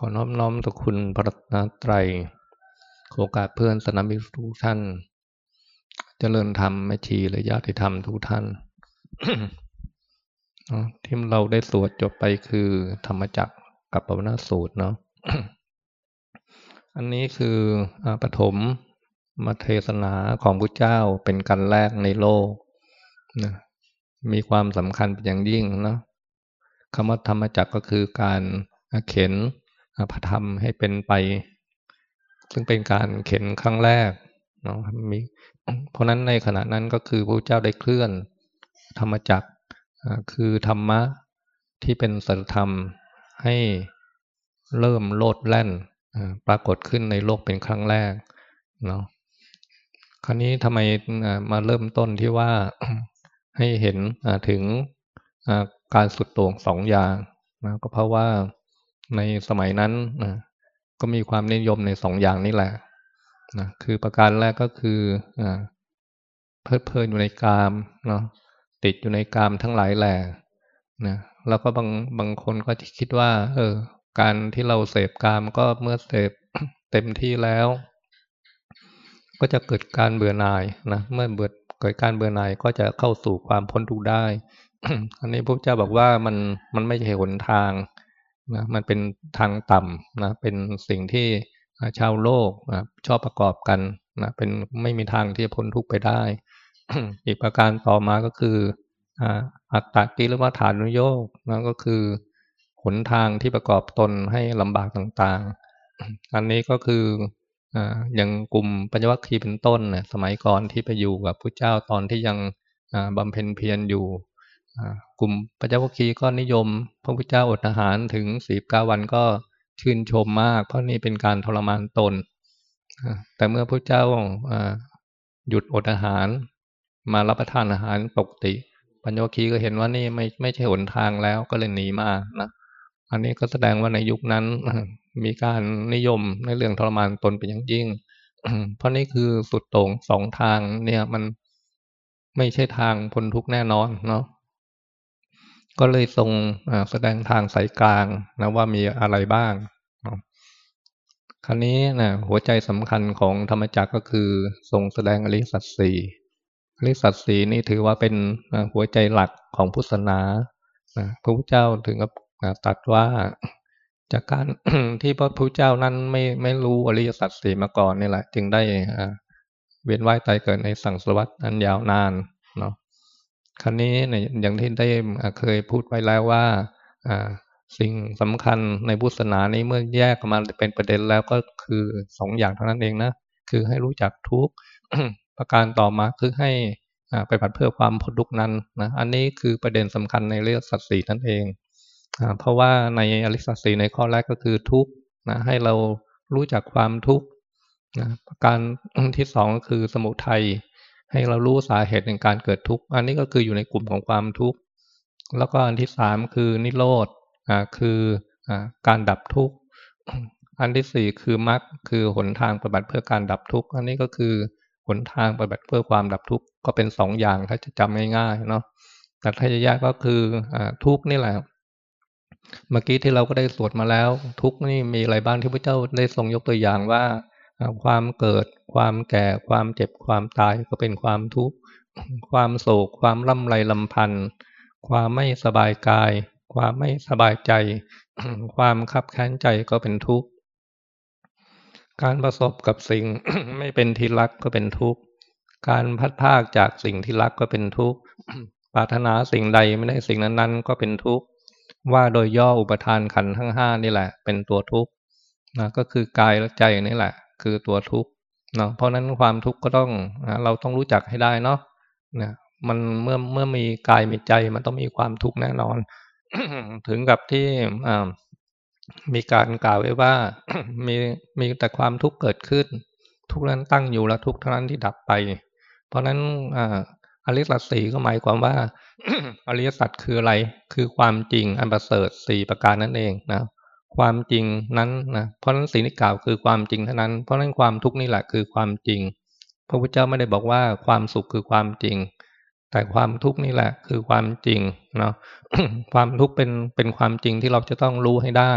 ขอน้อมน้อมต่อคุณพระรัตนตรโอกาสเพื่อนสนามิทุกท่านจเจริญธรรมแม่ชีและญาติธรรมทุกท่านที่เราได้สวดจบไปคือ ธรรมจักกับปวนาสูตรเนาะอันนี้คืออปฐมมาเทศนาของพระเจ้าเป็นกันแรกในโลกนะมีความสำคัญเป็นอย่างยิ่งเนาะคำว่าธรรมจักก็คือการเข็น พระธรรมให้เป็นไป ซึ่งเป็นการเข็นครั้งแรกเนาะมีเพราะนั้นในขณะนั้นก็คือพระเจ้าได้เคลื่อน ธรรมจักคือธรรมะที่เป็นสัจธรรมให้เริ่มโลดแล่นปรากฏขึ้นในโลกเป็นครั้งแรกเนาะคราวนี้ทำไมมาเริ่มต้นที่ว่าให้เห็นถึงการสุดโต่งสองอย่างนะก็เพราะว่า ในสมัยนั้นนะก็มีความนิยมในสองอย่างนี้แหละนะคือประการแรกก็คืออเพลิดเพลินอยู่ในกามเนาะติดอยู่ในกามทั้งหลายแหละนะแล้วก็บางบางคนก็คิดว่า เออ การที่เราเสพกามก็เมื่อเสพเต็มที่แล้ว ก็จะเกิดการเบื่อหน่ายนะเมื่อเบื่อเกิดการเบื่อหน่ายก็จะเข้าสู่ความพ้นทุกข์ได้ อันนี้พระเจ้าบอกว่ามันมันไม่ใช่หนทาง นะมันเป็นทางต่ำนะเป็นสิ่งที่ชาวโลกนะชอบประกอบกันนะเป็นไม่มีทางที่จะพ้นทุกข์ไปได้ อีกประการต่อมาก็คืออัตตกิรว่าฐานุโยกนะก็คือหนทางที่ประกอบตนให้ลำบากต่างๆ อันนี้ก็คืออย่างกลุ่มปัญญวัคคีเป็นต้นนะสมัยก่อนที่ไปอยู่กับพระเจ้าตอนที่ยังบำเพ็ญเพียรอยู่ กลุ่มปัญจวัคคีย์ก็นิยม พระพุทธเจ้าอดอาหารถึงสี่เก้าวันก็ชื่นชมมาก เพราะนี่เป็นการทรมานตน แต่เมื่อพระเจ้าหยุดอดอาหาร มารับประทานอาหารปกติ ปัญญวัคคีย์ก็เห็นว่านี่ไม่ไม่ใช่หนทางแล้วก็เลยหนีมานะอันนี้ก็แสดงว่าในยุคนั้นมีการนิยมในเรื่องทรมานตนเป็นอย่างยิ่ง เพราะนี่คือสุดโต่งสองทางเนี่ยมันไม่ใช่ทางพ้นทุกแน่นอนเนาะ ก็เลยทรงแสดงทางสายกลางนะว่ามีอะไรบ้าง คราวนี้นะหัวใจสำคัญของธรรมจักรก็คือทรงแสดงอริสัตสีอริสัตสีนี่ถือว่าเป็นหัวใจหลักของพุทธศาสนาพระพุทธเจ้าถึงกับตัดว่าจากการที่พระพุทธเจ้านั้นไม่ไม่รู้อริยสัจสี่มาก่อนนี่แหละ จึงได้เวียนว่ายตายเกิดในสังสารวัฏอันยาวนานเนาะ ครั้นี้เนี่ยอย่างที่ได้เคยพูดไปแล้วว่าสิ่งสำคัญในพุทธศาสนานี้เมื่อแยกมาเป็นประเด็นแล้วก็คือสองอย่างเท่านั้นเองนะคือให้รู้จักทุกประการต่อมาคือให้ไปผัดเพื่อความพ้นทุกนั้นนะอันนี้คือประเด็นสำคัญในเรื่องสัตสีนั่นเองเพราะว่าในอริสัตสีในข้อแรกก็คือทุกนะให้เรารู้จักความทุกข์นะประการที่สองก็คือสมุทัย ให้เรารู้สาเหตุในการเกิดทุกข์ อันนี้ก็คืออยู่ในกลุ่มของความทุกข์ แล้วก็อันที่สามคือนิโรธอ่าคืออ่าการดับทุกข์ อันที่สี่คือมรรคคือหนทางปฏิบัติเพื่อการดับทุกข์ อันนี้ก็คือหนทางปฏิบัติเพื่อความดับทุกข์ก็เป็นสองอย่างถ้าจะจำง่ายๆเนาะ แต่ถ้าจะยากก็คืออ่าทุกข์นี่แหละ เมื่อกี้ที่เราก็ได้สวดมาแล้ว ทุกข์นี่มีอะไรบ้างที่พระเจ้าได้ทรงยกตัวอย่างว่า ความเกิด ความแก่ ความเจ็บ ความตายก็เป็นความทุกข์ ความโศก ความล่ำไรลำพันธ์ ความไม่สบายกาย ความไม่สบายใจ ความคับแค้นใจก็เป็นทุกข์ การประสบกับสิ่งไม่เป็นที่รักก็เป็นทุกข์ การพัดพากจากสิ่งที่รักก็เป็นทุกข์ ปรารถนาสิ่งใดไม่ได้สิ่งนั้นๆ ก็เป็นทุกข์ ว่าโดยย่ออุปทานขันทั้งห้านี่แหละ เป็นตัวทุกข์นะก็คือกายและใจนี่แหละ คือตัวทุกข์เนาะเพราะนั้นความทุกข์ก็ต้องเราต้องรู้จักให้ได้เนาะนะมันเมื่อเมื่อมีกายมีใจมันต้องมีความทุกข์แน่นอน ถึงกับที่มีการกล่าวไว้ว่ามีมีแต่ความทุกข์เกิดขึ้น ทุกนั้นตั้งอยู่แล้วทุกเท่านั้นที่ดับไป เพราะนั้นอริสัจสี่ก็หมายความว่าอริยสัจคืออะไรคือความจริงอันประเสริฐสี่ประการนั่นเองนะ ความจริงนั้นนะเพราะนั้นสิ่งที่กล่าวคือความจริงเท่านั้น เพราะนั้นความทุกข์นี่แหละคือความจริง พระพุทธเจ้าไม่ได้บอกว่าความสุขคือความจริง แต่ความทุกข์นี่แหละคือความจริงเนาะความทุกข์เป็นเป็นความจริงที่เราจะต้องรู้ให้ได้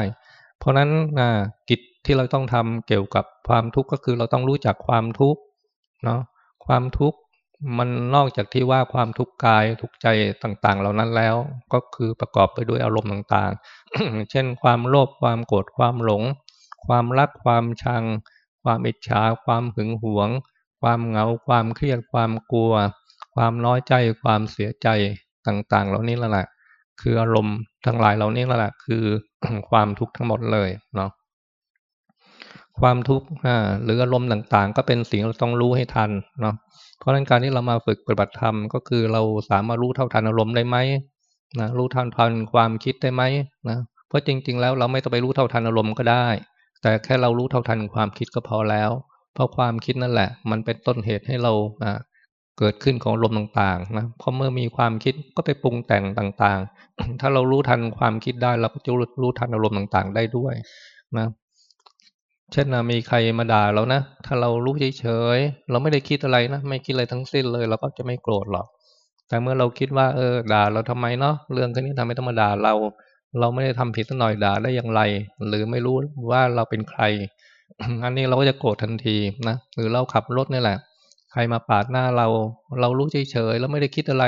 เพราะนั้นนะกิจที่เราต้องทำเกี่ยวกับความทุกข์ก็คือเราต้องรู้จักความทุกข์เนาะความทุกข์ มันนอกจากที่ว่าความทุกข์กายทุกใจต่าง ๆ เหล่านั้นแล้ว ก็คือประกอบไปด้วยอารมณ์ต่างๆ เช่น ความโลภความโกรธความหลง ความรักความชัง ความอิจฉา ความหึงหวง ความเหงา ความเครียดความกลัว ความน้อยใจความเสียใจต่าง ๆ เหล่านี้แหละคืออารมณ์ทั้งหลายเหล่านี้แหละคือความทุกข์ทั้งหมดเลยเนาะความทุกข์หรืออารมณ์ต่างๆ ก็เป็นสิ่งเราต้องรู้ให้ทันเนาะ เพราะนั้นการที่เรามาฝึกปฏิบัติธรรมก็คือเราสามารถรู้เท่าทันอารมณ์ได้ไหมนะรู้ทันทันความคิดได้ไหมนะเพราะจริง ๆ แล้วเราไม่ต้องไปรู้เท่าทันอารมณ์ก็ได้ แต่แค่เรารู้เท่าทันความคิดก็พอแล้ว เพราะความคิดนั่นแหละ มันเป็นต้นเหตุให้เราเกิดขึ้นของลมณ์ต่างๆนะเพราะเมื่อมีความคิดก็ไปปรุงแต่งต่างๆ ถ้าเรารู้ทันความคิดได้เราก็จะรู้ทันอารมณ์ต่างๆ ได้ด้วยนะ เช่นนะมีใครมาด่าเรานะ ถ้าเรารู้เฉยๆ เราไม่ได้คิดอะไรนะ ไม่คิดอะไรทั้งสิ้นเลย เราก็จะไม่โกรธหรอก แต่เมื่อเราคิดว่า เออ ด่าเราทำไมเนาะ เรื่องแค่นี้ทำไมต้องมาด่าเรา เราไม่ได้ทำผิดสักหน่อยด่าได้อย่างไร หรือไม่รู้ว่าเราเป็นใคร อันนี้เราก็จะโกรธทันทีนะ หรือเราขับรถนี่แหละ ใครมาปาดหน้าเรา เรารู้เฉยๆ แล้วไม่ได้คิดอะไร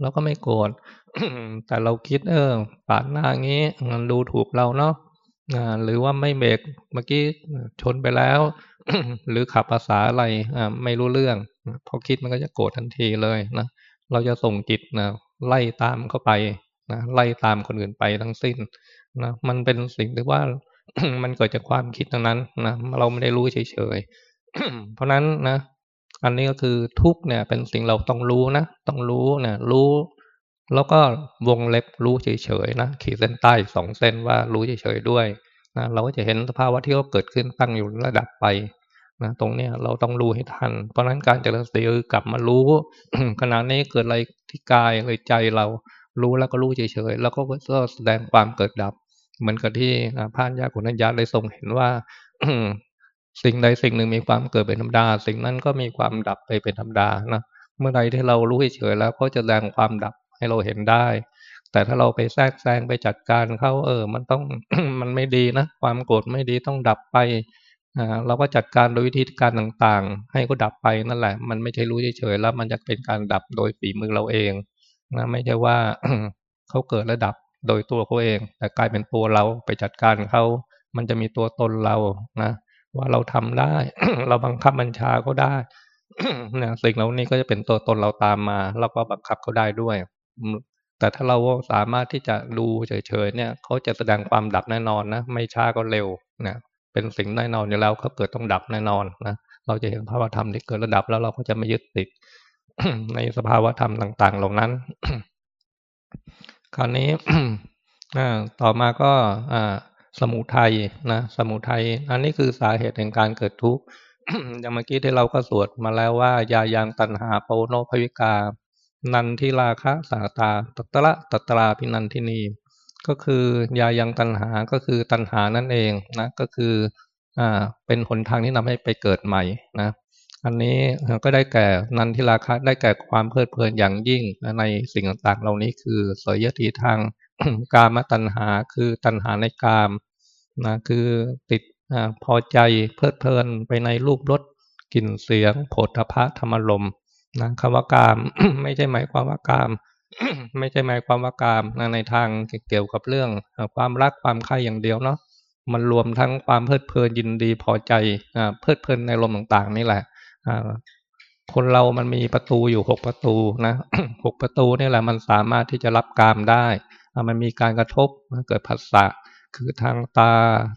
เราก็ไม่โกรธ แต่เราคิด เออ ปาดหน้างี้ มันดูถูกเราเนาะ หรือว่าไม่เบรกเมื่อกี้ชนไปแล้ว หรือขับภาษาอะไรไม่รู้เรื่องพอคิดมันก็จะโกรธทันทีเลยนะเราจะส่งจิตนะไล่ตามเข้าไปนะไล่ตามคนอื่นไปทั้งสิ้นนะมันเป็นสิ่งที่ว่ามันเกิดจากความคิดทั้งนั้นนะเราไม่ได้รู้เฉยๆเพราะนั้นนะ อันนี้ก็คือทุกเนี่ยเป็นสิ่งเราต้องรู้นะ ต้องรู้นะรู้ แล้วก็วงเล็บรู้เฉยๆนะขีดเส้นใต้สองเส้นว่ารู้เฉยๆด้วยนะเราก็จะเห็นสภาวะที่เขาเกิดขึ้นตั้งอยู่ระดับไปนะตรงเนี้ยเราต้องรู้ให้ทัน เพราะนั้นการเจริญสติคือกลับมารู้ ขณะนี้เกิดอะไรที่กายเลยใจเรา รู้แล้วก็รู้เฉยๆแล้วก็แสดงความเกิดดับ เหมือนกับที่พานยาขุนัญญาเลยทรงเห็นว่าสิ่งใดสิ่งหนึ่งมีความเกิดเป็นธรรมดา สิ่งนั้นก็มีความดับไปเป็นธรรมดานะเมื่อใดที่เรารู้เฉยๆแล้วก็จะแสดงความดับ ให้เราเห็นได้ แต่ถ้าเราไปแทรกแซงไปจัดการเขาเออ มันต้องมันไม่ดีนะ ความโกรธไม่ดีต้องดับไปอ่าเราก็จัดการโดยวิธีการต่างๆ ให้ก็ดับไปนั่นแหละ มันไม่ใช่รู้เฉยๆแล้ว มันจะเป็นการดับโดยฝีมือเราเองนะไม่ใช่ว่าเขาเกิดและดับโดยตัวเขาเอง แต่กลายเป็นตัวเราไปจัดการเขามันจะมีตัวตนเรานะว่าเราทำได้ เราบังคับบัญชาเขาได้นะสิ่งเหล่านี้ก็จะเป็นตัวตนเราตามมา แล้วก็บังคับเขาได้ด้วย แต่ถ้าเราสามารถที่จะดูเฉยๆเนี่ยเขาจะแสดงความดับแน่นอนนะ ไม่ช้าก็เร็วนะเป็นสิ่งแน่นอนอยู่แล้วเขาเกิดต้องดับแน่นอนนะเราจะเห็นภาวธรรมที่เกิดระดับแล้วเราก็จะไม่ยึดติดในสภาวธรรมต่าง ๆ เหล่านั้น คราวนี้ต่อมาก็สมุทัยนะสมุทัยอันนี้คือสาเหตุแห่งการเกิดทุกข์อย่างเมื่อกี้ที่เราก็สวดมาแล้วว่ายายังตันหาโปโนภวิกา นันทิลาคะสาตาตตระตตราพินันทินี ก็คือยายังตันหาก็คือตันหานั่นเองนะก็คืออ่าเป็นหนทางที่นำให้ไปเกิดใหม่นะอันนี้ก็ได้แก่นันทิราคะได้แก่ความเพลิดเพลินอย่างยิ่งในสิ่งต่างๆ เหล่านี้คือเสยติทางกามตัณหาคือตัณหาในกามนะคือติดพอใจเพลิดเพลินไปในรูปรสกลิ่นเสียงโผฏฐะธรรมลม นะคำว่ากาม ไม่ใช่หมายความว่ากาม ไม่ใช่หมายความว่ากามนะในทางเกี่ยวกับเรื่อง ความรักความใคร่อย่างเดียวเนาะมันรวมทั้งความเพลิดเพลินยินดีพอใจเพลิดเพลินในลมต่างๆ นี่แหละคนเรามันมีประตูอยู่หกประตูนะหกประตูนี่แหละมันสามารถที่จะรับกามได้ มันมีการกระทบเกิดผัสสะคือทางตา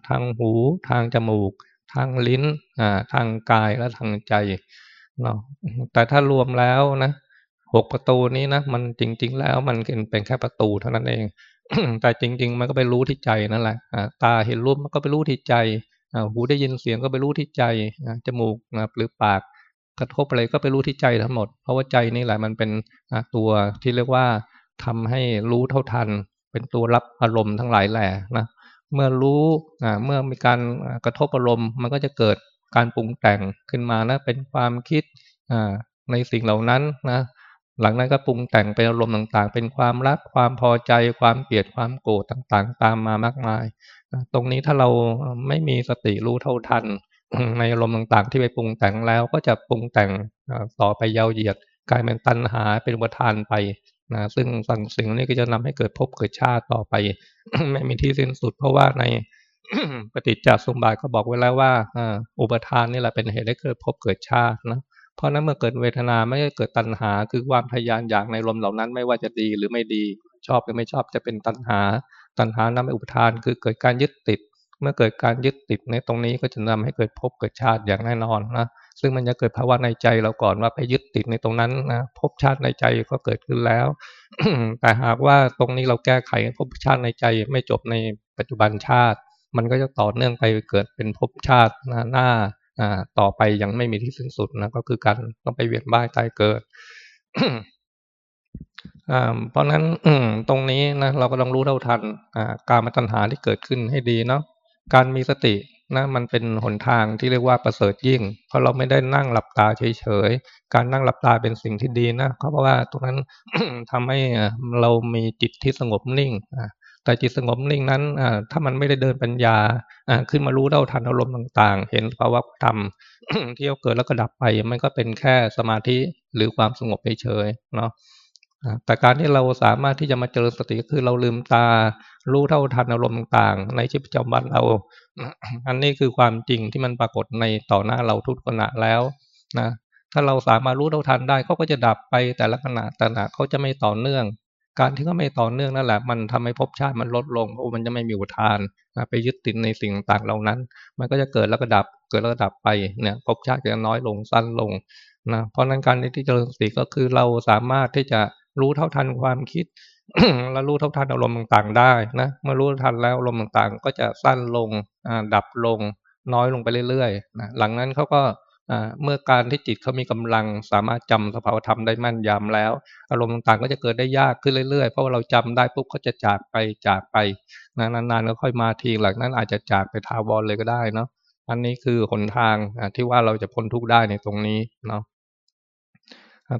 ทางหู ทางจมูก ทางลิ้นอทางกายและทางใจ เนาะแต่ถ้ารวมแล้วนะหกประตูนี้นะมันจริง ๆ แล้วมันเป็นแค่ประตูเท่านั้นเอง แต่จริง ๆ มันก็ไปรู้ที่ใจนั่นแหละตาเห็นรูปมันก็ไปรู้ที่ใจหูได้ยินเสียงก็ไปรู้ที่ใจจมูกหรือปากกระทบอะไรก็ไปรู้ที่ใจทั้งหมด เพราะว่าใจนี่แหละมันเป็นตัวที่เรียกว่าทำให้รู้เท่าทัน เป็นตัวรับอารมณ์ทั้งหลายแหละนะเมื่อรู้เมื่อมีการกระทบอารมณ์มันก็จะเกิด การปรุงแต่งขึ้นมานะ เป็นความคิดในสิ่งเหล่านั้นนะ หลังนั้นก็ปรุงแต่งเป็นอารมณ์ต่างๆ เป็นความรักความพอใจ ความเกลียดความโกรธต่างๆ ตามมามากมายตรงนี้ถ้าเราไม่มีสติรู้เท่าทัน ในอารมณ์ต่างๆ ที่ไปปรุงแต่งแล้วก็จะปรุงแต่งต่อไปยาวเหยียดกลายเป็นตัณหาเป็นอุปทานไปนะซึ่งสั่งสิ่งนี้ก็จะนำให้เกิดภพเกิดชาติต่อไป ไม่มีที่สิ้นสุด เพราะว่าใน ปฏิจจสมบัติก็บอกไว้แล้วว่าอุปทานนี่แหละเป็นเหตุให้เกิดภพเกิดชาตินะเพราะนั้นเมื่อเกิดเวทนาไม่ได้เกิดตัณหา คือความทยานอยากในลมเหล่านั้นไม่ว่าจะดีหรือไม่ดี ชอบหรือไม่ชอบจะเป็นตัณหา ตัณหานำไปอุปทาน คือเกิดการยึดติด เมื่อเกิดการยึดติดในตรงนี้ก็จะนำให้เกิดภพเกิดชาติอย่างแน่นอนนะซึ่งมันจะเกิดภาวะในใจเราก่อนว่าไปยึดติดในตรงนั้นนะภพชาติในใจก็เกิดขึ้นแล้ว แต่หากว่าตรงนี้เราแก้ไขภพชาติในใจไม่จบในปัจจุบันชาติ มันก็จะต่อเนื่องไปเกิดเป็นภพชาติหน้าต่อไปยังไม่มีที่สิ้นสุดนะก็คือการต้องไปเวียนว่ายตายเกิดเพราะนั้นตรงนี้นะเราก็ต้องรู้เท่าทันการมาตัญหาที่เกิดขึ้นให้ดีเนาะการมีสตินะมันเป็นหนทางที่เรียกว่าประเสริฐยิ่ง เพราะเราไม่ได้นั่งหลับตาเฉยๆ การนั่งหลับตาเป็นสิ่งที่ดีนะเพราะว่าตรงนั้นทำให้เรามีจิตที่สงบนิ่ง แต่จิตสงบนิ่งนั้นถ้ามันไม่ได้เดินปัญญาขึ้นมารู้เท่าทันอารมณ์ต่าง ๆ เห็นภาวะธรรมที่เกิดแล้วก็ดับไป มันก็เป็นแค่สมาธิหรือความสงบเฉยๆเนาะแต่การที่เราสามารถที่จะมาเจริญสติคือเราลืมตา รู้เท่าทันอารมณ์ต่างๆในชีวิตประจำวันเรา อันนี้คือความจริงที่มันปรากฏในต่อหน้าเราทุกขณะแล้วนะถ้าเราสามารถรู้เท่าทันได้เขาก็จะดับไปแต่ละขณะแต่ละเขาจะไม่ต่อเนื่อง การที่เขาไม่ต่อเนื่องนั่นแหละ มันทำให้ภพชาติมันลดลงเพราะมันจะไม่มีอุทานไปยึดติดในสิ่งต่างเหล่านั้น มันก็จะเกิดแล้วก็ดับเกิดแล้วก็ดับไปเนี่ยภพชาติจะน้อยลงสั้นลงนะเพราะนั้นการที่เจริญสติก็คือเราสามารถที่จะรู้เท่าทันความคิดแล้วรู้เท่าทันอารมณ์ต่างๆได้นะเมื่อรู้ทันแล้วอารมณ์ต่างๆ ก็จะสั้นลงดับลงน้อยลงไปเรื่อยๆนะหลังนั้นเขาก็ เมื่อการที่จิตเขามีกำลังสามารถจำสภาวธรรมได้มั่นยำแล้ว อารมณ์ต่างๆก็จะเกิดได้ยากขึ้นเรื่อยๆ เพราะว่าเราจำได้ปุ๊บก็จะจากไปจากไปนะนานๆก็ค่อยมาทีหลังนั้นอาจจะจากไปทาวรเลยก็ได้เนาะอันนี้คือหนทางที่ว่าเราจะพ้นทุกข์ได้ในตรงนี้เนาะ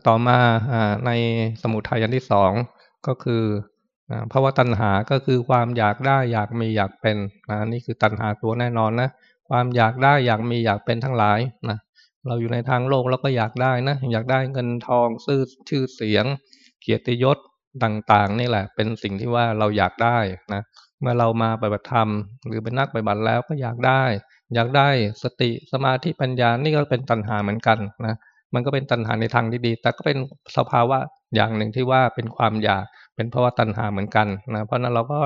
ต่อมาในสมุทัยอันที่สองก็คือภาวะตัณหาก็คือความอยากได้อยากมีอยากเป็นนี่คือตัณหาตัวแน่นอนนะความอยากได้อยากมีอยากเป็นทั้งหลายนะ เราอยู่ในทางโลกเราก็อยากได้นะ อยากได้เงินทองซื้อชื่อเสียง เกียรติยศต่างๆ นี่แหละ เป็นสิ่งที่ว่าเราอยากได้นะเมื่อเรามาปฏิบัติธรรม หรือเป็นนักปฏิบัติแล้วก็อยากได้ อยากได้สติสมาธิปัญญานี่ก็เป็นตัณหาเหมือนกันนะมันก็เป็นตัณหาในทางที่ดี แต่ก็เป็นสภาวะอย่างหนึ่งที่ว่าเป็นความอยากเป็นเพราะว่าตัณหาเหมือนกันนะเพราะนั้นเราก็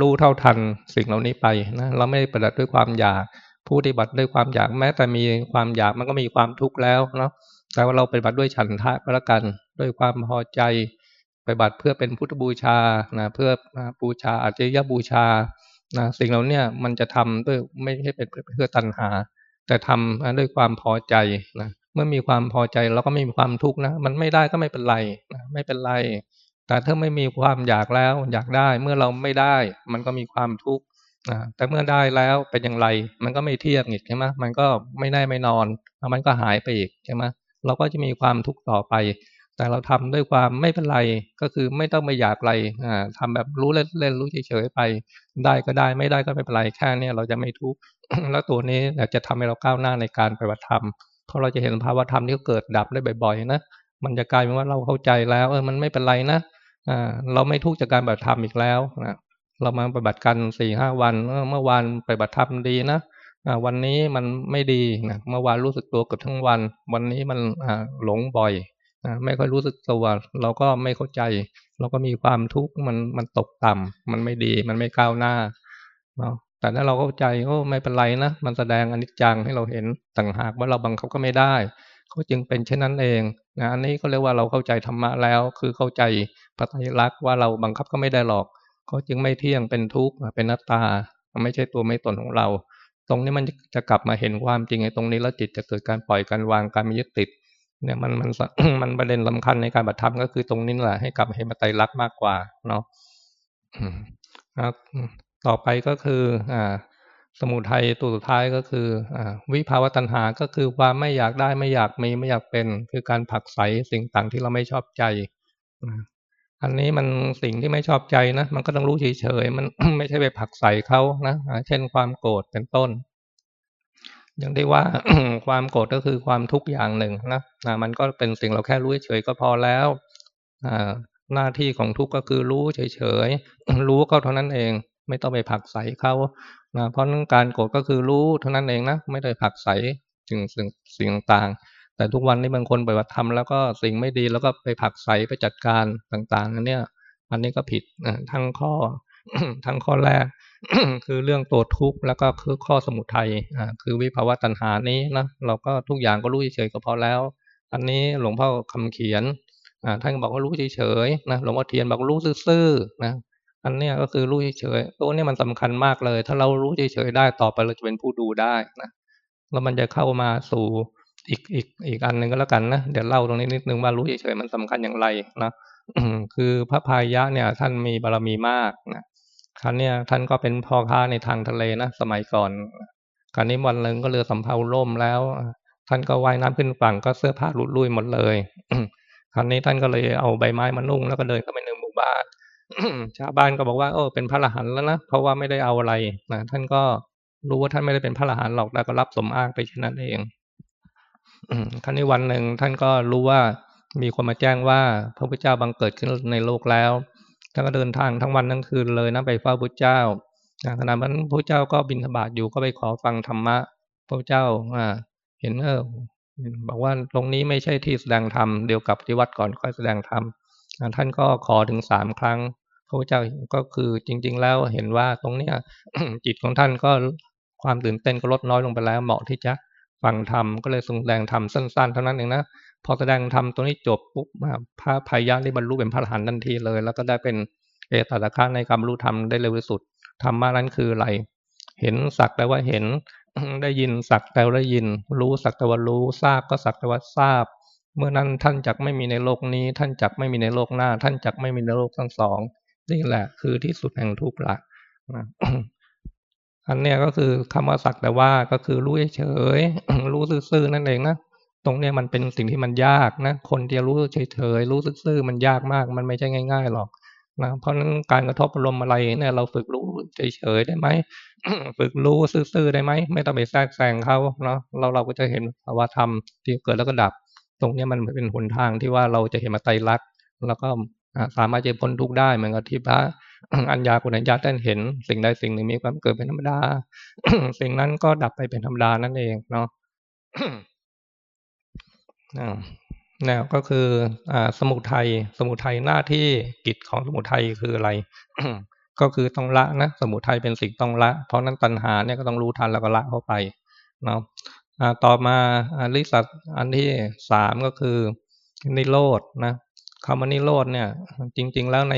รู้เท่าทันสิ่งเหล่านี้ไปนะเราไม่ปฏิบัติด้วยความอยาก ผู้ปฏิบัติด้วยความอยากแม้แต่มีความอยากมันก็มีความทุกข์แล้วเนาะแต่ว่าเราปฏิบัติด้วยฉันทะก็แล้วกัน ด้วยความพอใจปฏิบัติเพื่อเป็นพุทธบูชานะเพื่อบูชาอาจจะยบูชานะสิ่งเหล่านี้มันจะทำด้วยไม่ใช่เป็นเพื่อตัณหา แต่ทำด้วยความพอใจนะเมื่อมีความพอใจเราก็ไม่มีความทุกข์นะมันไม่ได้ก็ไม่เป็นไรนะไม่เป็นไร แต่ถ้าไม่มีความอยากแล้วอยากได้เมื่อเราไม่ได้ มันก็มีความทุกข์ แต่เมื่อได้แล้วเป็นอย่างไร มันก็ไม่เที่ยงอีกใช่ไหมมันก็ไม่ได้ไม่นอนแล้วมันก็หายไปอีกใช่ไหมเราก็จะมีความทุกข์ต่อไป แต่เราทำด้วยความไม่เป็นไรก็คือไม่ต้องไปอยากอะไรอ่าทำแบบรู้เล่นเล่นรู้เฉยๆไป ได้ก็ได้ไม่ได้ก็ไม่เป็นไรแค่นี้เราจะไม่ทุกข์แล้วตัวนี้จะทำให้เราก้าวหน้าในการปฏิบัติธรรมเพราะเราจะเห็นภาวะธรรมที่เกิดดับได้บ่อยๆนะมันจะกลายเป็นว่าเราเข้าใจแล้ว เออมันไม่เป็นไรนะอ่าเราไม่ทุกข์จากการปฏิบัติธรรมอีกแล้วนะ เรามาปฏิบัติกันสี่ห้าวันเมื่อวานปฏิบัติธรรมดีนะวันนี้มันไม่ดีนะเมื่อวานรู้สึกตัวเกือบทั้งวัน วันนี้มันหลงบ่อยไม่ค่อยรู้สึกตัวเราก็ไม่เข้าใจ เราก็มีความทุกข์มันมันตกต่ำมันไม่ดีมันไม่ก้าวหน้าเนาะแต่ถ้าเราเข้าใจโอ้ไม่เป็นไรนะมันแสดงอนิจจังให้เราเห็นต่างหากว่าเราบังคับก็ไม่ได้เขาจึงเป็นเช่นนั้นเองนะอันนี้ก็เรียกว่าเราเข้าใจธรรมะแล้ว คือเข้าใจพระไตรลักษ์ว่าเราบังคับก็ไม่ได้หรอก เขาจึงไม่เที่ยงเป็นทุกข์เป็นนัตตา ไม่ใช่ตัวไม่ตนของเรา ตรงนี้มันจะกลับมาเห็นความจริงในตรงนี้แล้วจิตจะเกิดการปล่อยการวางการไม่ยึดติดเนี่ยมันมันมันประเด็นสาคัญในการบัตรธรรมก็คือตรงนี้แหละให้กลับเห็นมาไตรลักษณ์มากกว่าเนาะต่อไปก็คือ อ่า สมุทัยตัวสุดท้ายก็คืออ่าวิภาวตัณหาก็คือความไม่อยากได้ไม่อยากมีไม่อยากเป็น คือการผักใสสิ่งต่างที่เราไม่ชอบใจ อันนี้มันสิ่งที่ไม่ชอบใจนะ มันก็ต้องรู้เฉยๆ มันไม่ใช่ไปผักใส่เขานะ เช่นความโกรธเป็นต้น อย่างที่ว่าความโกรธก็คือความทุกข์อย่างหนึ่งนะนะมันก็เป็นสิ่งเราแค่รู้เฉยก็พอแล้วหน้าที่ของทุกข์ก็คือรู้เฉยๆ รู้ก็เท่านั้นเอง ไม่ต้องไปผักใส่เขานะเพราะนั้นการโกรธก็คือรู้เท่านั้นเองนะ ไม่ได้ผักใส่สิ่งสิ่งสิ่งต่าง แต่ทุกวันนี้บางคนปฏิบัติธรรมแล้วก็สิ่งไม่ดีแล้วก็ไปผักใสไปจัดการต่างๆอันเนี้ยอันนี้ก็ผิดทั้งข้อทั้งข้อแรก คือเรื่องตัวทุกข์แล้วก็คือข้อสมุทัยคือวิภาวะตัณหานี้นะเราก็ทุกอย่างก็รู้เฉยๆก็พอแล้ว อันนี้หลวงพ่อคำเขียนท่านบอกว่ารู้เฉยๆนะหลวงพ่อเทียนบอกรู้ซื่อๆนะอันนี้ก็คือรู้เฉยๆตัวนี้มันสำคัญมากเลย ถ้าเรารู้เฉยๆได้ต่อไปเราจะเป็นผู้ดูได้นะแล้วมันจะเข้ามาสู่ อีกอีกอีกอันหนึ่งก็แล้วกันนะเดี๋ยวเล่าตรงนี้นิดนึงว่ารู้เฉยๆมันสำคัญอย่างไรนะคือพระพายะเนี่ยท่านมีบารมีมากนะครั้นี้ท่านก็เป็นพ่อค้าในทางทะเลนะสมัยก่อนครั้นี้วันหนึ่งก็เรือสำเภาล่มแล้ว ท่านก็ว่ายน้ำขึ้นฝั่งก็เสื้อผ้าหลุดลุ่ยหมดเลยครั้นี้ท่านก็เลยเอาใบไม้มานุ่งแล้วก็เดินเข้าไปในหมู่บ้านชาวบ้านก็บอกว่าโอ้เป็นพระรหันต์แล้วนะเพราะว่าไม่ได้เอาอะไรนะท่านก็รู้ว่าท่านไม่ได้เป็นพระรหันต์หรอกแล้วก็รับสมอ้างไปเช่นนั้นเอง ครั้นี้วันหนึ่งท่านก็รู้ว่ามีคนมาแจ้งว่าพระพุทธเจ้าบังเกิดขึ้นในโลกแล้ว ท่านก็เดินทางทั้งวันทั้งคืนเลยนะไปเฝ้าพระเจ้าขณะนั้นพระเจ้าก็บินธบาตอยู่ก็ไปขอฟังธรรมะ พระเจ้าอ่าเห็นเออบอกว่าตรงนี้ไม่ใช่ที่แสดงธรรมเดียวกับที่วัดก่อนค่อยแสดงธรรมท่านก็ขอถึงสามครั้ง พระเจ้าก็คือจริง ๆ แล้วเห็นว่าตรงเนี้ยจิตของท่านก็ความตื่นเต้นก็ลดน้อยลงไปแล้วเหมาะที่จะ ฟังธรรมก็เลยแสดงธรรมสั้น ๆ เท่านั้นเองนะพอแสดงธรรมตัวนี้จบปุ๊บพระพายะได้บรรลุเป็นพระอรหันต์ทันทีเลย แล้วก็ได้เป็นเอตัตคะในการบรรลุธรรมได้เร็วที่สุดธรรมะนั้นคืออะไร เห็นสักแต่ว่าเห็นได้ยินสักแต่ว่าได้ยิน รู้สักแต่ว่ารู้ทราบก็สักแต่ว่าทราบ เมื่อนั้นท่านจักไม่มีในโลกนี้ ท่านจักไม่มีในโลกหน้า ท่านจักไม่มีในโลกทั้งสองนี่แหละคือที่สุดแห่งทุกข์ละ อันเนี้ยก็คือคำว่าสักแต่ว่าก็คือรู้เฉยรู้ซื่อๆนั่นเองนะตรงเนี้ยมันเป็นสิ่งที่มันยากนะคนที่รู้เฉยๆรู้ซื่อๆมันยากมาก มันไม่ใช่ง่าย ๆหรอกนะเพราะนั้นการกระทบอารมณ์อะไรเนี่ยเราฝึกรู้เฉยๆได้ไหมฝึกรู้ซื่อๆได้ไหมไม่ต้องไปแทรกแซงเขาเนาะเราเราก็จะเห็นภาวะธรรมที่เกิดแล้วก็ดับ ตรงนี้มันเป็นหนทางที่ว่าเราจะเห็นมาไตรลักษณ์แล้วก็สามารถจะพ้นทุกข์ได้เหมือนกับที่พระ อัญญาคุณัญญาได้เห็น สิ่งใดสิ่งหนึ่งมีความเกิดเป็นธรรมดา สิ่งนั้นก็ดับไปเป็นธรรมดานั่นเองเนาะแนวก็คืออสมุทัยสมุทัยหน้าที่กิจของสมุทัยคืออะไร ก็คือต้องละนะสมุทัยเป็นสิ่งต้องละ เพราะนั้นตัณหาเนี่ยก็ต้องรู้ทันแล้วก็ละเข้าไปเนาะต่อมาอริสัตอันที่สามก็คือนิโรธนะ คำว่านิโรธเนี่ย จริง ๆ แล้วใน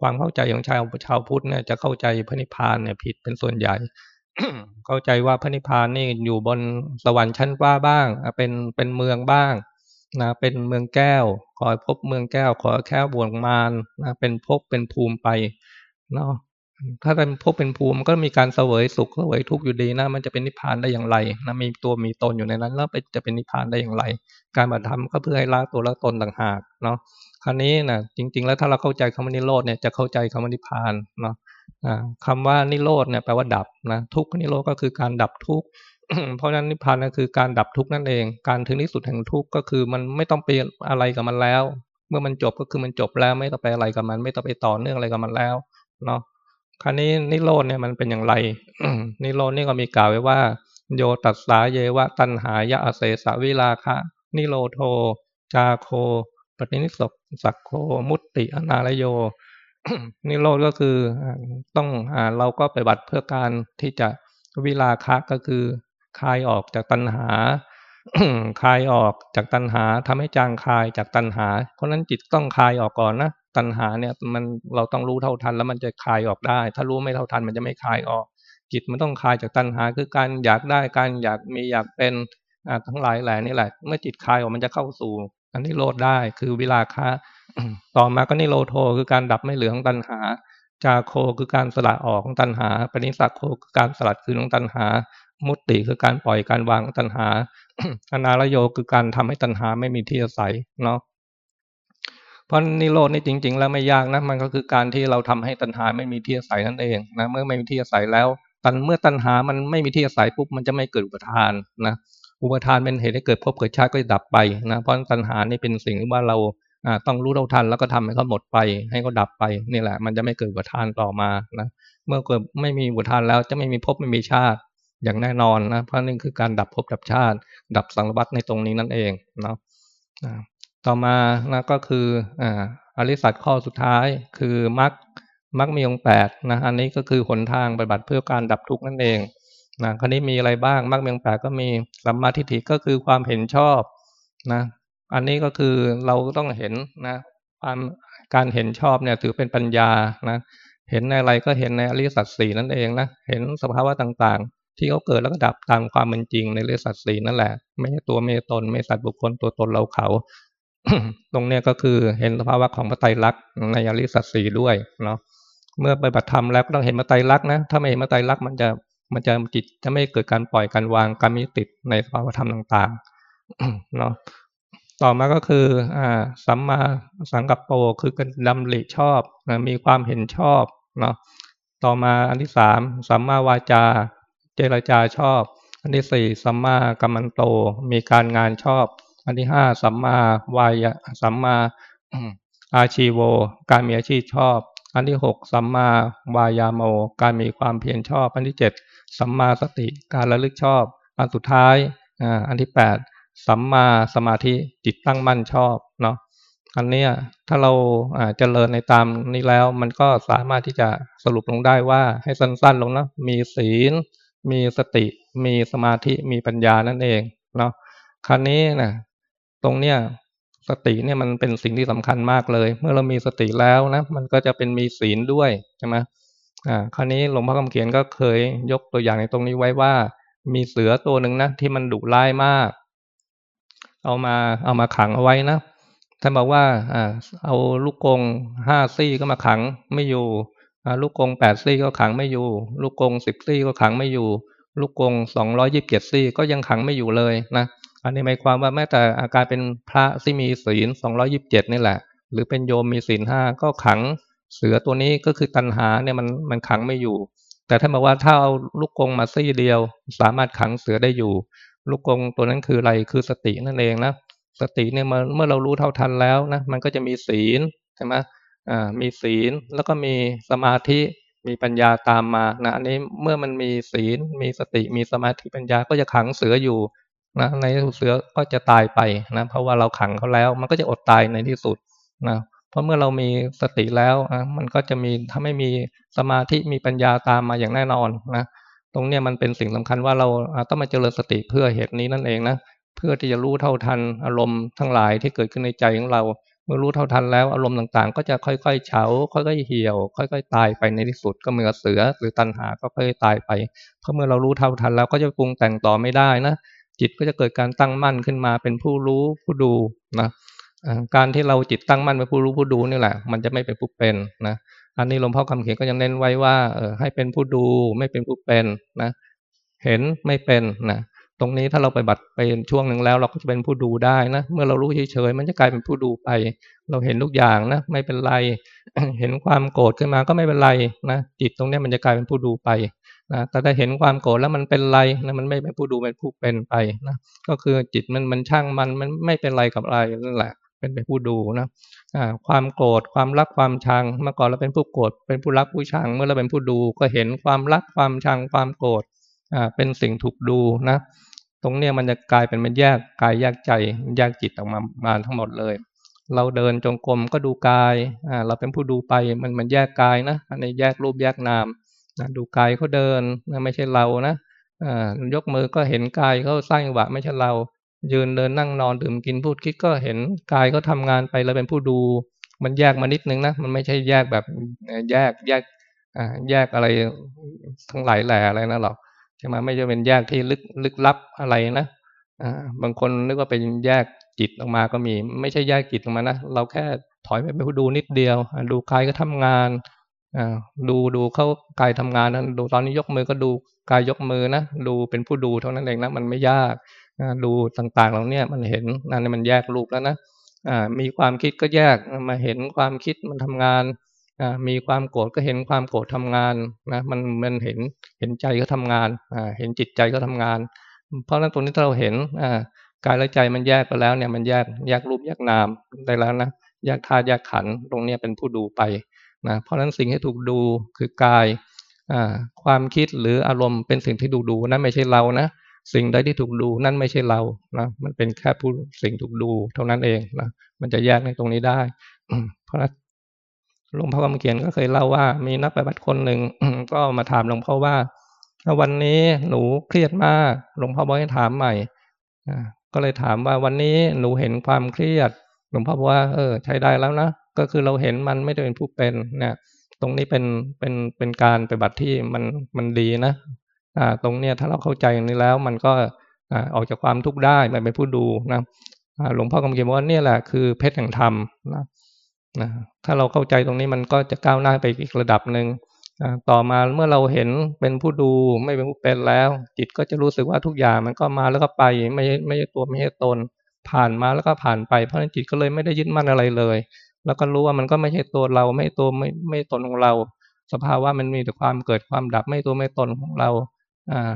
ความเข้าใจของชาวชาวพุทธเนี่ยจะเข้าใจพระนิพพานเนี่ยผิดเป็นส่วนใหญ่ เข้าใจว่าพระนิพพานนี่อยู่บนสวรรค์ชั้นฟ้าบ้างเป็นเป็นเมืองบ้างนะเป็นเมืองแก้ว ขอพบเมืองแก้ว ขอแค่บวงมารนะเป็นพบเป็นภูมิไปเนาะ ถ้าเป็นพบเป็นภูมิก็มีการเสวยสุขเสวยทุกข์อยู่ดีนะ มันจะเป็นนิพพานได้อย่างไรนะมีตัวมีตนอยู่ในนั้น แล้วไปจะเป็นนิพพานได้อย่างไร การบัตธรรมก็เพื่อให้ละตัวละตนต่างหากเนาะคราวนี้นะจริง ๆ แล้วถ้าเราเข้าใจคำว่านิโรธเนี่ยจะเข้าใจคำว่านิพพานเนาะคำว่านิโรธเนี่ยแปลว่าดับนะทุกข์นิโรธก็คือการดับทุกข์เพราะฉะนั้นนิพพานก็คือการดับทุกข์นั่นเอง การถึงที่สุดแห่งทุกข์ก็คือมันไม่ต้องไปอะไรกับมันแล้ว เมื่อมันจบก็คือมันจบแล้วไม่ต้องไปอะไรกับมัน ไม่ต้องไปต่อเนื่องอะไรกับมันแล้วเนาะ คราวนี้นิโรธเนี่ยมันเป็นอย่างไรนิโรธนี่ก็มีกล่าวไว้ว่า โยตัสสาเยวะตันหายะอเสสวิลาคะ นิโรโท จาโค ปฏินิสกสักโคมุตติอนาลโย นิโรธก็คือต้องอเราก็ไปบัติเพื่อการที่จะวิลาคะก็คือคลายออกจากตัณหา คลายออกจากตัณหาทำให้จางคลายจากตัณหา เพราะนั้นจิตต้องคลายออกก่อนนะตัณหาเนี่ยมันเราต้องรู้เท่าทันแล้วมันจะคลายออกได้ ถ้ารู้ไม่เท่าทันมันจะไม่คลายออก จิตมันต้องคลายจากตัณหา คือการอยากได้การอยากมีอยากเป็นทั้งหลายแหล่นี่แหละ เมื่อจิตคลายออกมันจะเข้าสู่ อันนี้โลดได้คือวิลาคะต่อมาก็นิโรโทคือการดับไม่เหลือของตัณหา จาโคคือการสละออกของตัณหา ปณิสักโคคือการสลัดคืนของตัณหา มุตติคือการปล่อยการวางของตัณหา อนาลโยคือการทำให้ตัณหาไม่มีที่อาศัยเนาะเพราะนิโรธนี่จริง ๆ แล้วไม่ยากนะมันก็คือการที่เราทำให้ตัณหาไม่มีที่อาศัยนั่นเองนะเมื่อไม่มีที่อาศัยแล้วตันเมื่อตัณหามันไม่มีที่อาศัยปุ๊บมันจะไม่เกิดอุปทานนะอุปทานเป็นเหตุให้เกิดภพเกิดชาติก็จะดับไปนะเพราะตัณหานี่เป็นสิ่งที่ว่าเราต้องรู้เท่าทันแล้วก็ทำให้เขาหมดไป ให้เขาดับไปนี่แหละ มันจะไม่เกิดอุปทานต่อมานะเมื่อเกิดไม่มีอุปทานแล้วจะไม่มีภพไม่มีชาติ อย่างแน่นอนนะเพราะนี่คือการดับภพดับชาติ ดับสังวัตในตรงนี้นั่นเองเนาะต่อมานะก็คืออ่าอริสัตข้อสุดท้ายคือมรรคมรรคมีองแปดนะอันนี้ก็คือหนทางปฏิบัติเพื่อการดับทุกข์นั่นเองนะคราวนี้มีอะไรบ้างมรรคมีองแปดก็มีสัมมาทิฏฐิก็คือความเห็นชอบนะอันนี้ก็คือเราต้องเห็นนะความการเห็นชอบเนี่ยถือเป็นปัญญานะเห็นในอะไรก็เห็นในอริสัตสีนั่นเองนะเห็นสภาวะต่างๆ ที่เขาเกิดแล้วก็ดับตามความเป็นจริงในอริสัตสีนั่นแหละ ไม่ใช่ตัวเมตน ไม่สัตว์บุคคลตัวตนเราเขา ตรงเนี้ยก็คือเห็นสภาวะของพระไตรลักษณ์ในอริสัตสีด้วยเนาะเมื่อไปบัติธรรมแล้วก็ต้องเห็นมาไตรลักษณ์นะถ้าไม่เห็นมาไตรลักษณ์มันจะมันจะจิตจะไม่เกิดการปล่อยการวางการมีติดในสภาวะธรรมต่างๆเนาะต่อมาก็คืออ่าสัมมาสังกัปโปคือการดำริชอบนะมีความเห็นชอบเนาะต่อมาอันที่สามสัมมาวาจา เจรจาชอบ อันที่สี่สัมมากัมมันโต มีการงานชอบ อันที่ห้าสัมมาวายะสัมมาอาชีโว การมีอาชีพชอบ อันที่หกสัมมาวายาโม การมีความเพียรชอบ อันที่เจ็ดสัมมาสติการระลึกชอบ อันสุดท้ายอันที่แปดสัมมาสมาธิจิตตั้งมั่นชอบเนาะอันนี้ถ้าเราเจริญในตามนี้แล้ว มันก็สามารถที่จะสรุปลงได้ว่าให้สั้น ๆ ลงนะมีศีล มีสติ มีสมาธิ มีปัญญานั่นเองเนาะครั้นี้นะตรงเนี้ยสติเนี่ยมันเป็นสิ่งที่สำคัญมากเลย เมื่อเรามีสติแล้วนะ มันก็จะเป็นมีศีลด้วยใช่ไหมอ่า คราวนี้หลวงพ่อคำเขียนก็เคยยกตัวอย่างในตรงนี้ไว้ว่า มีเสือตัวหนึ่งนะที่มันดุร้ายมาก เอามาเอามาขังเอาไว้นะท่านบอกว่า อ่า เอาลูกกงห้าซี่ก็มาขังไม่อยู่ ลูกกงแปดซี่ก็ขังไม่อยู่ ลูกกงสิบซี่ก็ขังไม่อยู่ ลูกกงสองร้อยิบเจ็ดซี่ก็ยังขังไม่อยู่เลยนะอันนี้หมายความว่าแม้แต่อาการเป็นพระที่มีศีลสองร้อยิบเจ็ดนี่แหละ หรือเป็นโยมมีศีลห้าก็ขังเสือตัวนี้ก็คือตันหาเนี่ยมันมันขังไม่อยู่ แต่ถ้าบอกว่าถ้าเอาลูกกงมาซี่เดียว สามารถขังเสือได้อยู่ ลูกกงตัวนั้นคืออะไรคือสตินั่นเองนะสติเนี่ยเมื่อเรารู้เท่าทันแล้วนะมันก็จะมีศีลใช่ไหม มีศีลแล้วก็มีสมาธิมีปัญญาตามมานะอันนี้เมื่อมันมีศีล มีสติมีสมาธิปัญญาก็จะขังเสืออยู่นะในเสือก็จะตายไปนะเพราะว่าเราขังเขาแล้ว มันก็จะอดตายในที่สุดนะเพราะเมื่อเรามีสติแล้วนะมันก็จะมีถ้าไม่มีสมาธิมีปัญญาตามมาอย่างแน่นอนนะตรงเนี้ยมันเป็นสิ่งสำคัญว่าเราต้องมาเจริญสติเพื่อเหตุนี้นั่นเองนะเพื่อที่จะรู้เท่าทันอารมณ์ทั้งหลายที่เกิดขึ้นในใจของเรา เมื่อรู้เท่าทันแล้ว อารมณ์ต่างๆ ก็จะค่อยๆเฉาค่อยๆเหี่ยว ค่อย ๆ ตายไปในที่สุดก็เหมือนเสือหรือตันหาก็ค่อยๆตายไป เพราะเมื่อเรารู้เท่าทันแล้วก็จะปรุงแต่งต่อไม่ได้นะจิตก็จะเกิดการตั้งมั่นขึ้นมาเป็นผู้รู้ผู้ดูนะการที่เราจิตตั้งมั่นเป็นผู้รู้ผู้ดูนี่แหละ มันจะไม่เป็นผู้เป็นนะอันนี้หลวงพ่อคำเขียนก็ยังเน้นไว้ว่าเออให้เป็นผู้ดูไม่เป็นผู้เป็นนะ เห็นไม่เป็นนะ ตรงนี้ถ้าเราไปบัตรไปช่วงหนึ่งแล้ว เราก็จะเป็นผู้ดูได้นะ เมื่อเรารู้เฉยๆมันจะกลายเป็นผู้ดูไป เราเห็นทุกอย่างนะ ไม่เป็นไร เห็นความโกรธขึ้นมาก็ไม่เป็นไรนะจิตตรงนี้มันจะกลายเป็นผู้ดูไปนะแต่ถ้าเห็นความโกรธแล้วมันเป็นไรนะมันไม่เป็นผู้ดูเป็นผู้เป็นไปนะก็คือจิตมันมันช่างมันมันไม่เป็นไรกับอะไรนั่นแหละ เป็นเป็นผู้ดูนะความโกรธความรักความชังเมื่อก่อนเราเป็นผู้โกรธเป็นผู้รักผู้ชัง เมื่อเราเป็นผู้ดูก็เห็นความรักความชังความโกรธเป็นสิ่งถูกดูนะ ตรงเนี้ยมันจะกลายเป็นมันแยกกายแยกใจแยกจิตออกมามาทั้งหมดเลย เราเดินจงกรมก็ดูกายอ่าเราเป็นผู้ดูไปมันมันแยกกายนะอันนี้แยกรูปแยกนามนะดูกายเขาเดินนะไม่ใช่เรานะอ่ายกมือก็เห็นกายเขาสร้างจังหวะไม่ใช่เรา ยืนเดินนั่งนอนดื่มกินพูดคิดก็เห็นกายเขาทางานไปแล้วเป็นผู้ดู มันแยกมานิดนึงนะมันไม่ใช่แยกแบบแยกแยกอ่าแยกอะไรทั้งหลายแหล่อะไรนะหรอก ใช่ไหมไม่จะเป็นแยกที่ลึกลึกลับอะไรนะอบางคนนึกว่าเป็นแยกจิตออกมาก็มี ไม่ใช่แยกจิตออกมานะเราแค่ถอยไปไปดูนิดเดียว ดูกายก็ทำงานดูดูเข้ากายทำงานนะดูตอนนี้ยกมือก็ดูกายยกมือนะดูเป็นผู้ดูเท่านั้นเองนะมันไม่ยากดูต่างๆเราเนี่ยมันเห็นนั่นมันแยกรูปแล้วนะมีความคิดก็แยกมาเห็นความคิดมันทำงาน มีความโกรธก็เห็นความโกรธทำงานนะมันมันเห็นเห็นใจก็ทำงานเห็นจิตใจก็ทำงาน เพราะฉะนั้นตรงนี้ถ้าเราเห็นกายและใจมันแยกไปแล้วเนี่ยมันแยกแยกรูปแยกนามได้แล้วนะแยกธาตุแยกขันตรงนี้เป็นผู้ดูไปนะเพราะฉะนั้นสิ่งที่ถูกดูคือกายความคิดหรืออารมณ์เป็นสิ่งที่ดูดูนั่นไม่ใช่เรานะสิ่งใดที่ถูกดูนั่นไม่ใช่เรานะมันเป็นแค่ผู้สิ่งถูกดูเท่านั้นเองนะมันจะแยกในตรงนี้ได้เพราะ หลวงพ่อคำเขียนก็เคยเล่าว่า มีนักปฏิบัติคนหนึ่งก็มาถามหลวงพ่อว่าวันนี้หนูเครียดมาก หลวงพ่อบอกให้ถามใหม่ก็เลยถามว่าวันนี้หนูเห็นความเครียด หลวงพ่อบอกว่า เออ ใช้ได้แล้วนะก็คือเราเห็นมันไม่ได้เป็นผู้เป็นเนี่ย ตรงนี้เป็นเป็นเป็นการปฏิบัติที่มันมันดีนะอ่า ตรงเนี้ยถ้าเราเข้าใจอย่างนี้แล้ว มันก็อ่าออกจากความทุกข์ได้มันเป็นผู้ดูนะหลวงพ่อกำเขียนว่าเนี่ยแหละคือเพชรแห่งธรรมนะ นะถ้าเราเข้าใจตรงนี้มันก็จะก้าวหน้าไปอีกระดับหนึ่งต่อมาเมื่อเราเห็นเป็นผู้ดูไม่เป็นผู้เป็นแล้ว จิตก็จะรู้สึกว่าทุกอย่างมันก็มาแล้วก็ไปไม่ไม่ใช่ตัวไม่ใช่ตน ผ่านมาแล้วก็ผ่านไป เพราะนั้นจิตก็เลยไม่ได้ยึดมั่นอะไรเลย แล้วก็รู้ว่ามันก็ไม่ใช่ตัวเราไม่ตัวไม่ไม่ตนของเรา สภาวะมันมีแต่ความเกิดความดับไม่ตัวไม่ตนของเราอ่า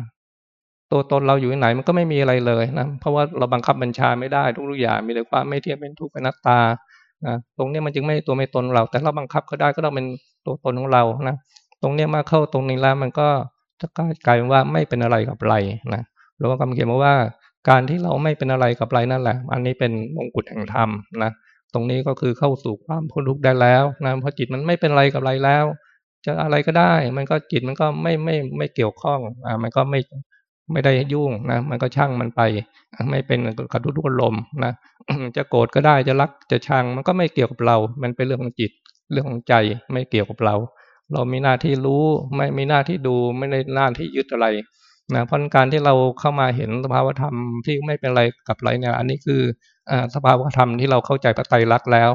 ตัวตนเราอยู่ที่ไหนมันก็ไม่มีอะไรเลยนะเพราะว่าเราบังคับบัญชาไม่ได้ทุกๆอย่างมีแต่ความไม่เที่ยงเป็นทุกข์เป็นนัตตา นะตรงนี้มันจึงไม่ตัวไม่ตนเรา แต่เราบังคับก็ได้ก็ต้องเป็นตัวตนของเรานะตรงนี้มาเข้าตรงนี้แล้วมันก็จะกลายเป็นว่าไม่เป็นอะไรกับอะไรนะหลวงพ่อกำเขียนมาว่า การที่เราไม่เป็นอะไรกับอะไรนั่นแหละ อันนี้เป็นมงกุฎแห่งธรรมนะตรงนี้ก็คือเข้าสู่ความพ้นทุกข์ได้แล้วนะเพราะจิตมันไม่เป็นอะไรกับอะไรแล้ว จะอะไรก็ได้ มันก็จิตมันก็ไม่ไม่ไม่เกี่ยวข้องอ่ามันก็ไม่ ไม่ได้ยุ่งนะมันก็ช่างมันไป ไม่เป็นกระดุกลมนะจะโกรธก็ได้จะรักจะชัง มันก็ไม่เกี่ยวกับเรา มันเป็นเรื่องของจิต เรื่องของใจไม่เกี่ยวกับเรา เรามีหน้าที่รู้ไม่มีหน้าที่ดูไม่ได้หน้าที่ยึดอะไรนะเพราะการที่เราเข้ามาเห็นสภาวธรรมที่ไม่เป็นอะไรกับอะไรเนี่ยอันนี้คืออสภาวธรรมที่เราเข้าใจพระไตรลักษณ์แล้ว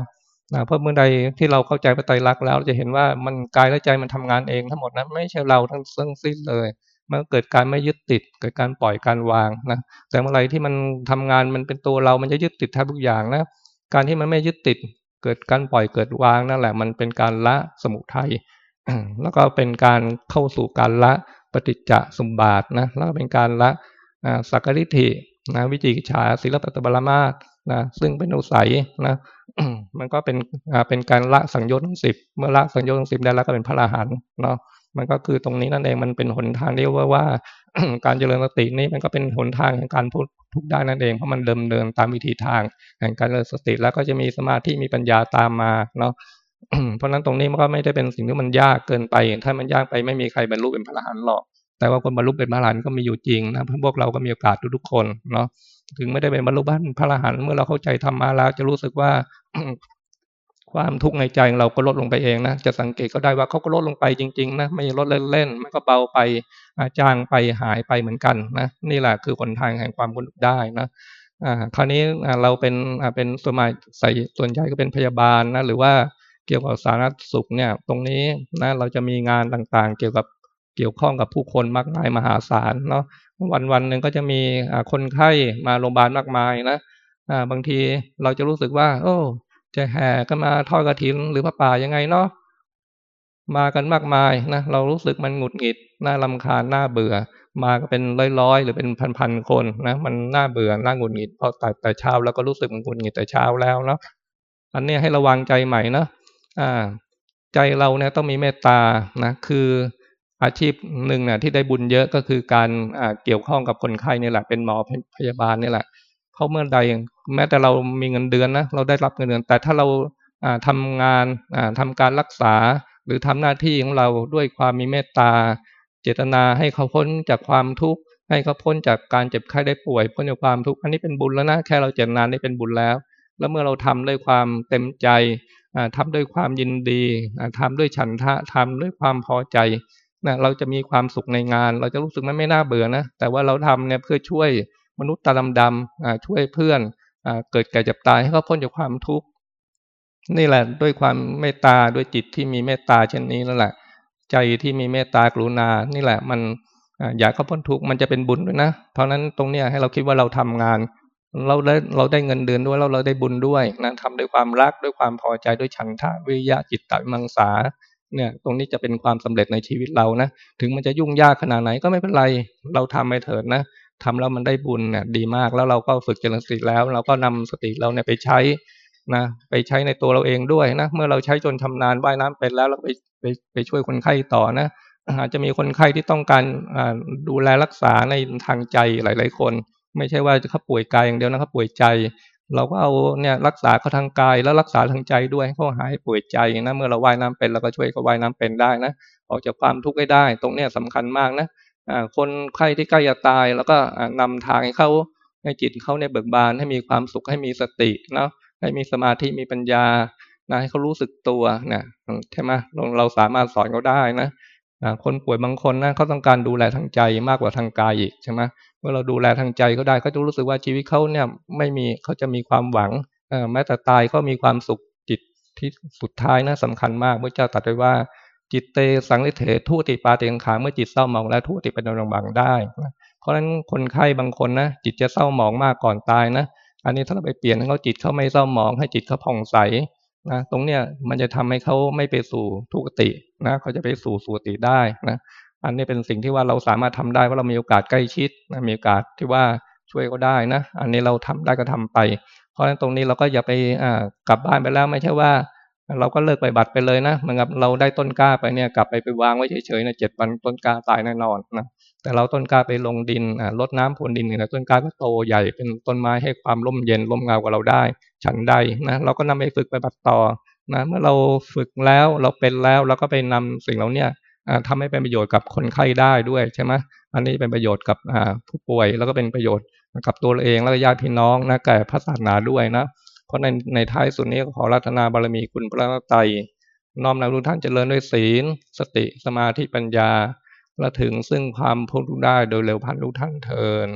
นะเพราะเมื่อใดที่เราเข้าใจพระไตรลักษณ์แล้วจะเห็นว่ามันกายและใจมันทำงานเองทั้งหมดนะไม่ใช่เราทั้งสิ้นเลย มันเกิดการไม่ยึดติด เกิดการปล่อยการวางนะแต่เมื่อไรที่มันทำงานมันเป็นตัวเรา มันจะยึดติดทุกอย่างนะการที่มันไม่ยึดติด เกิดการปล่อยเกิดวางนั่นแหละ มันเป็นการละสมุทัยแล้วก็เป็นการเข้าสู่การละปฏิจจสมบาทนะแล้วก็เป็นการละสักกริธินะวิจิกิจฉาศิลปตบรมาสนะซึ่งเป็นอุสัยนะมันก็เป็นเป็นการละสังโยชน์ทั้งสิบเมื่อละสังโยชน์ทั้งสิบได้แล้วก็เป็นพระอรหันต์เนาะ มันก็คือตรงนี้นั่นเองมันเป็นหนทางเรียกว่าว่า การเจริญสตินี้มันก็เป็นหนทางแห่งการพูดทุกด้นั่นเองเพราะมันเดิมเดินตามวิธีทางแห่งการเจริญสติแล้วก็จะมีสมาธิมีปัญญาตามมาเนาะเพราะนั้นตรงนี้มันก็ไม่ได้เป็นสิ่งที่มันยากเกินไป ถ้ามันยากไปไม่มีใครบรรลุเป็นพระอรหันต์หรอก แต่ว่าคนบรรลุเป็นพระอรหันต์ก็มีอยู่จริงนะพวกเราก็มีโอกาสทุกๆคนเนาะถึงไม่ได้เป็นบรรลุบ้านพระอรหันต์เมื่อเราเข้าใจธรรมะแล้วจะรู้สึกว่า ความทุกข์ในใจเราก็ลดลงไปเองนะ จะสังเกตก็ได้ว่าเขาก็ลดลงไปจริง ๆ นะ ไม่ลดเล่นๆมันก็เบาไปจางไปหายไปเหมือนกันนะ นี่แหละคือคนทางแห่งความพ้นทุกข์ได้นะคราวนี้เราเป็นเป็นส่วนใหญ่ใส่ส่วนใหญ่ก็เป็นพยาบาลนะ หรือว่าเกี่ยวกับสาธารณสุขเนี่ย ตรงนี้นะเราจะมีงานต่างๆ เกี่ยวกับเกี่ยวข้องกับผู้คนมากมายมหาศาลเนาะวันวันหนึ่งก็จะมีคนไข้มาโรงพยาบาลมากมายนะบางทีเราจะรู้สึกว่า โอ้ จะแห่กันมาทอดกระถินหรือพระป่ายังไงเนาะมากันมากมายนะเรารู้สึกมันหงุดหงิดน่าลำคาญน่าเบื่อ มาก็เป็นร้อยๆ หรือเป็นพันๆคนนะมันน่าเบื่อน่าหงุดหงิดพอแต่แต่เช้าแล้วก็รู้สึกมันหงุดหงิดแต่เช้าแล้วเนาะอันนี้ให้ระวังใจใหม่นะอ่า ใจเราเนี่ยต้องมีเมตตานะคืออาชีพหนึ่งเนี่ยที่ได้บุญเยอะก็คือการอ่าเกี่ยวข้องกับคนไข้นี่แหละเป็นหมอพยาบาลนี่แหละเพราะเมื่อใด แม้แต่เรามีเงินเดือนนะเราได้รับเงินเดือน แต่ถ้าเราอ่าทำงานอ่าทำการรักษาหรือทำหน้าที่ของเราด้วยความมีเมตตา เจตนาให้เขาพ้นจากความทุกข์ให้เขาพ้นจากการเจ็บไข้ได้ป่วยพ้นจากความทุกข์อันนี้เป็นบุญแล้วนะแค่เราเจตนานี่เป็นบุญแล้ว แล้วเมื่อเราทำด้วยความเต็มใจทำด้วยความยินดีทำด้วยฉันทะทำด้วยความพอใจนะเราจะมีความสุขในงาน เราจะรู้สึกมันไม่น่าเบื่อนะแต่ว่าเราทำเนี่ยเพื่อช่วยมนุษย์ตาดำๆช่วยเพื่อน เกิดแก่เจ็บตายให้เขาพ้นจากความทุกข์นี่แหละด้วยความเมตตาด้วยจิตที่มีเมตตาเช่นนี้นั่นแหละ ใจที่มีเมตตากรุณา นี่แหละมันอยากเขาพ้นทุกข์มันจะเป็นบุญด้วยนะ เพราะนั้นตรงเนี้ยให้เราคิดว่าเราทำงาน เราได้เราได้เงินเดือนด้วยเราเราได้บุญด้วยนะทำด้วยความรักด้วยความพอใจด้วยฉันทะวิยะจิตตมังสาเนี่ยตรงนี้จะเป็นความสำเร็จในชีวิตเรานะ ถึงมันจะยุ่งยากขนาดไหนก็ไม่เป็นไร เราทำไปเถิดนะ ทำแล้วมันได้บุญเนี่ยดีมากแล้วเราก็ฝึกเจริญสติแล้ว เราก็นำสติเราเนี่ยไปใช้นะไปใช้ในตัวเราเองด้วยนะเมื่อเราใช้จนชานาญว่ายน้ำเป็นแล้วเราไปไปไปช่วยคนไข้ต่อนะอาจจะมีคนไข้ที่ต้องการดูแลรักษาในทางใจหลาย ๆ คน ไม่ใช่ว่าเขาป่วยกายอย่างเดียวนะเขาป่วยใจ เราก็เอาเนี่ยรักษาเขาทางกายแล้วรักษาทางใจด้วยให้เขาหายป่วยใจนะเมื่อเราว่ายน้ำเป็นเราก็ช่วยเขาว่ายน้ำเป็นได้นะออกจากความทุกข์ให้ได้ ตรงเนี้ยสำคัญมากนะ คนไข้ที่ใกล้จะตาย แล้วก็นำทางให้เขาให้จิตเขาเนี่ยเบิกบาน ให้มีความสุขให้มีสติเนาะให้มีสมาธิมีปัญญานะให้เขารู้สึกตัวนะใช่ไหมเราสามารถสอนเขาได้นะคนป่วยบางคนนะเขาต้องการดูแลทางใจมากกว่าทางกายอีกใช่ไหมเมื่อเราดูแลทางใจเขาได้เขาจะรู้สึกว่าชีวิตเขาเนี่ยไม่มีเขาจะมีความหวังแม้แต่ตายก็มีความสุขจิตที่สุดท้ายนะสำคัญมากพระเจ้าตรัสไว้ว่า จิตเตสังลิเถทุติปาเตียงขาเมื่อจิตเศร้าหมองแล้วทุติเป็นดงบังได้ เพราะฉะนั้นคนไข้บางคนนะจิตจะเศร้าหมองมากก่อนตายนะ อันนี้ถ้าเราไปเปลี่ยนให้เขาจิตเขาไม่เศร้าหมอง ให้จิตเขาผ่องใสนะตรงเนี้ยมันจะทำให้เขาไม่ไปสู่ทุกตินะเขาจะไปสู่สุติได้นะอันนี้เป็นสิ่งที่ว่าเราสามารถทำได้เพราะเรามีโอกาสใกล้ชิดนะมีโอกาสที่ว่าช่วยก็ได้นะ อันนี้เราทำได้ก็ทำไป เพราะฉะนั้นตรงนี้เราก็อย่าไปอ่ากลับบ้านไปแล้วไม่ใช่ว่า เราก็เลิกไปบัตรไปเลยนะเหมือนกับเราได้ต้นกล้าไปเนี่ยกลับไปไปวางไว้เฉยๆนะเจ็ดวันต้นกล้าตายแน่นอนนะแต่เราต้นกล้าไปลงดินลดน้ำพรวนดินเนี่ยต้นกล้าก็โตใหญ่เป็นต้นไม้ให้ความร่มเย็นร่มเงากับเราได้ ฉันใดนะเราก็นำไปฝึกไปบัตรต่อนะเมื่อเราฝึกแล้วเราเป็นแล้วเราก็ไปนำสิ่งเหล่านี้ทำให้เป็นประโยชน์กับคนไข้ได้ด้วยใช่ไหมอันนี้เป็นประโยชน์กับผู้ป่วยแล้วก็เป็นประโยชน์กับตัวเราเองแล้วก็ญาติพี่น้องนะแก่พระศาสนาด้วยนะ เพราะในในท้ายสุดนี้ขอรัตนาบารมีคุณพระไตรน้อมนำทุกท่านเจริญด้วยศีล สติสมาธิปัญญาและถึงซึ่งความพ้นทุกได้โดยเร็วพันทุกท่านเทิน